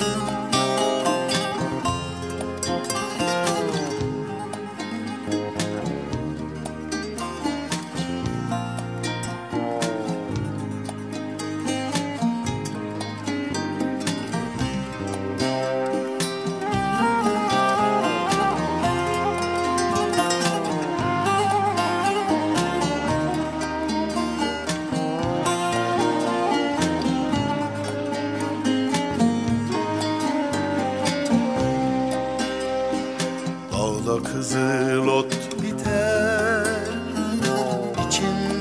Dağda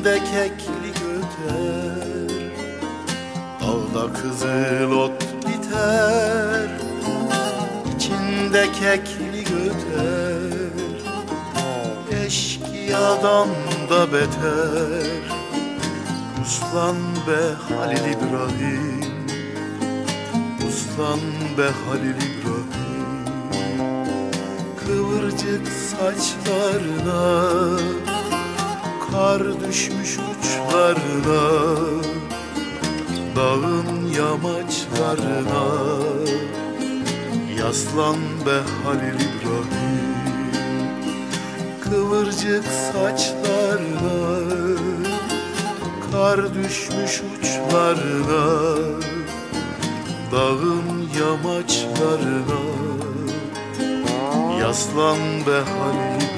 içinde kekli göter. Dağda kızıl ot biter içinde kekli göter. Eşkıyadan da beter. Uslan be Halil İbrahim Uslan be Halil İbrahim. Kıvırcık saçlarına Kar düşmüş uçlarına Dağın yamaçlarına. Yaslan be Halil İbrahim Kıvırcık saçlarına. Kar düşmüş uçlarına Dağın yamaçlarına. Yaslan be Halil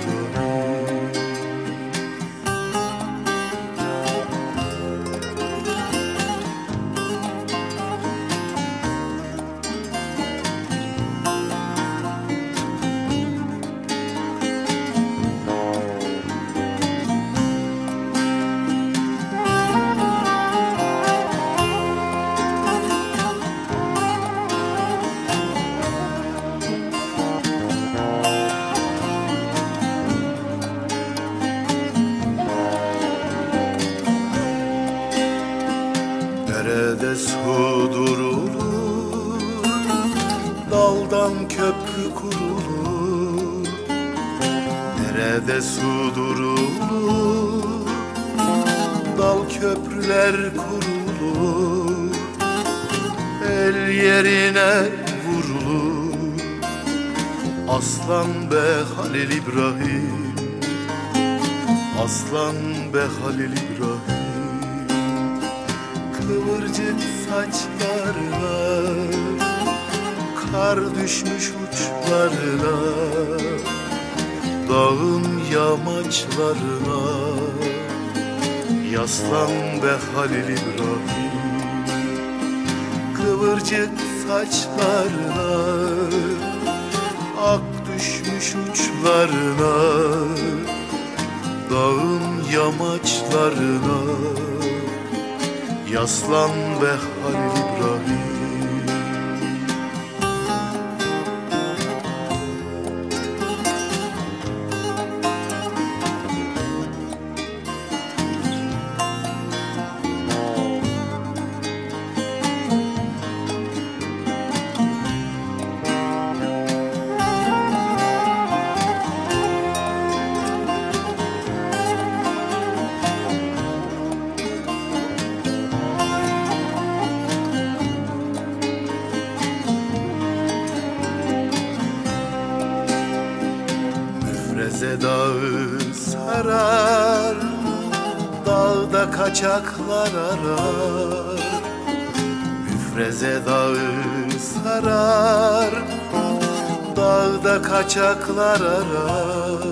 Derede su durulur Daldan köprü kurulur. Derede su durulur Dal köprüler kurulur. El yerine vurulur. Aslan be Halil İbrahim Aslan be Halil İbrahim Kıvırcık saçlarına Kar düşmüş uçlarına Dağın yamaçlarına. Yaslan be Halil İbrahim. Kıvırcık saçlarına Ak düşmüş uçlarına Dağın yamaçlarına Yaslan be Halil İbrahim Dağı sarar Dağda kaçaklar arar. Müfreze dağı sarar Dağda kaçaklar arar.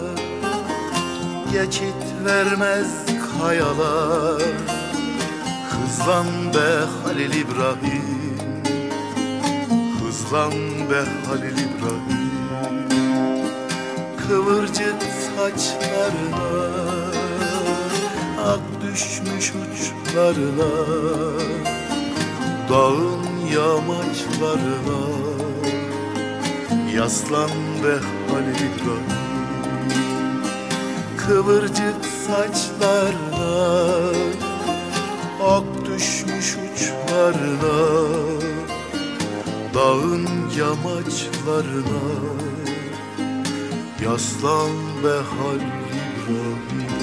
Geçit vermez kayalar Hızlan be Halil İbrahim. Hızlan be Halil İbrahim Kıvırcık saçlarına Ak düşmüş uçlarına Dağın yamaçlarına Yaslan be Halil Kıvırcık saçlarına Ak düşmüş uçlarına Dağın yamaçlarına Yaslan be Halil İbrahim